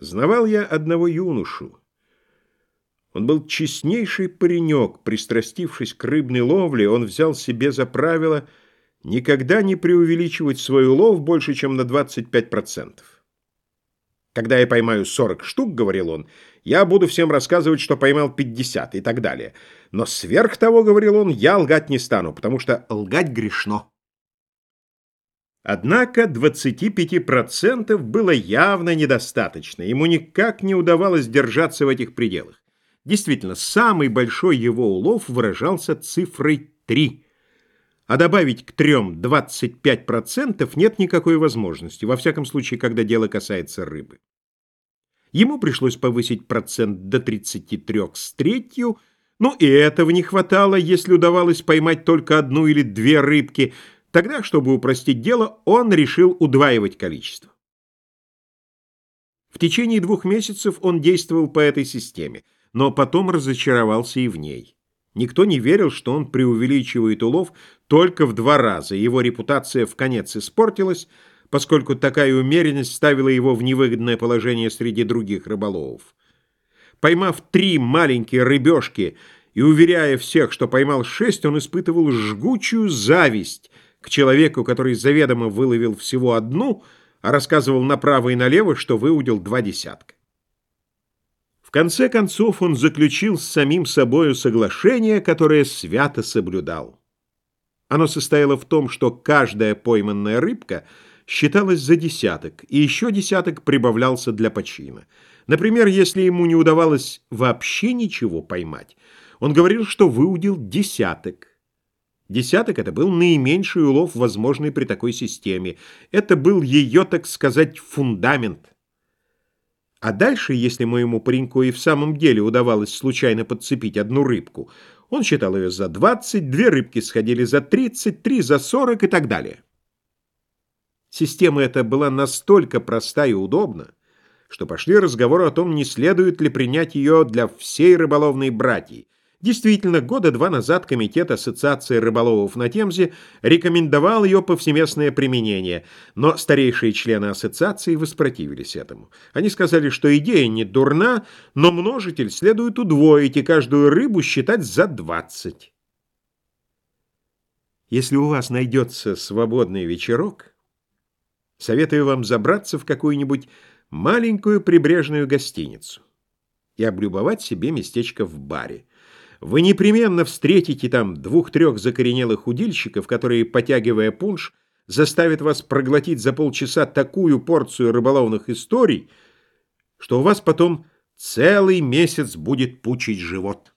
Знавал я одного юношу. Он был честнейший паренек, пристрастившись к рыбной ловле, он взял себе за правило никогда не преувеличивать свой улов больше, чем на 25%. «Когда я поймаю 40 штук, — говорил он, — я буду всем рассказывать, что поймал 50 и так далее. Но сверх того, — говорил он, — я лгать не стану, потому что лгать грешно». Однако 25% было явно недостаточно, ему никак не удавалось держаться в этих пределах. Действительно, самый большой его улов выражался цифрой 3, а добавить к 3 25% нет никакой возможности, во всяком случае, когда дело касается рыбы. Ему пришлось повысить процент до 33 с третью, но и этого не хватало, если удавалось поймать только одну или две рыбки – Тогда, чтобы упростить дело, он решил удваивать количество. В течение двух месяцев он действовал по этой системе, но потом разочаровался и в ней. Никто не верил, что он преувеличивает улов только в два раза. Его репутация в конец испортилась, поскольку такая умеренность ставила его в невыгодное положение среди других рыболовов. Поймав три маленькие рыбешки и уверяя всех, что поймал шесть, он испытывал жгучую зависть к человеку, который заведомо выловил всего одну, а рассказывал направо и налево, что выудил два десятка. В конце концов он заключил с самим собою соглашение, которое свято соблюдал. Оно состояло в том, что каждая пойманная рыбка считалась за десяток, и еще десяток прибавлялся для почина. Например, если ему не удавалось вообще ничего поймать, он говорил, что выудил десяток. Десяток — это был наименьший улов, возможный при такой системе. Это был ее, так сказать, фундамент. А дальше, если моему пареньку и в самом деле удавалось случайно подцепить одну рыбку, он считал ее за 20, две рыбки сходили за 30, три за 40 и так далее. Система эта была настолько проста и удобна, что пошли разговоры о том, не следует ли принять ее для всей рыболовной братьи, Действительно, года два назад Комитет Ассоциации рыболовов на Темзе рекомендовал ее повсеместное применение, но старейшие члены ассоциации воспротивились этому. Они сказали, что идея не дурна, но множитель следует удвоить и каждую рыбу считать за 20. Если у вас найдется свободный вечерок, советую вам забраться в какую-нибудь маленькую прибрежную гостиницу и облюбовать себе местечко в баре. Вы непременно встретите там двух-трех закоренелых удильщиков, которые, потягивая пунш, заставят вас проглотить за полчаса такую порцию рыболовных историй, что у вас потом целый месяц будет пучить живот.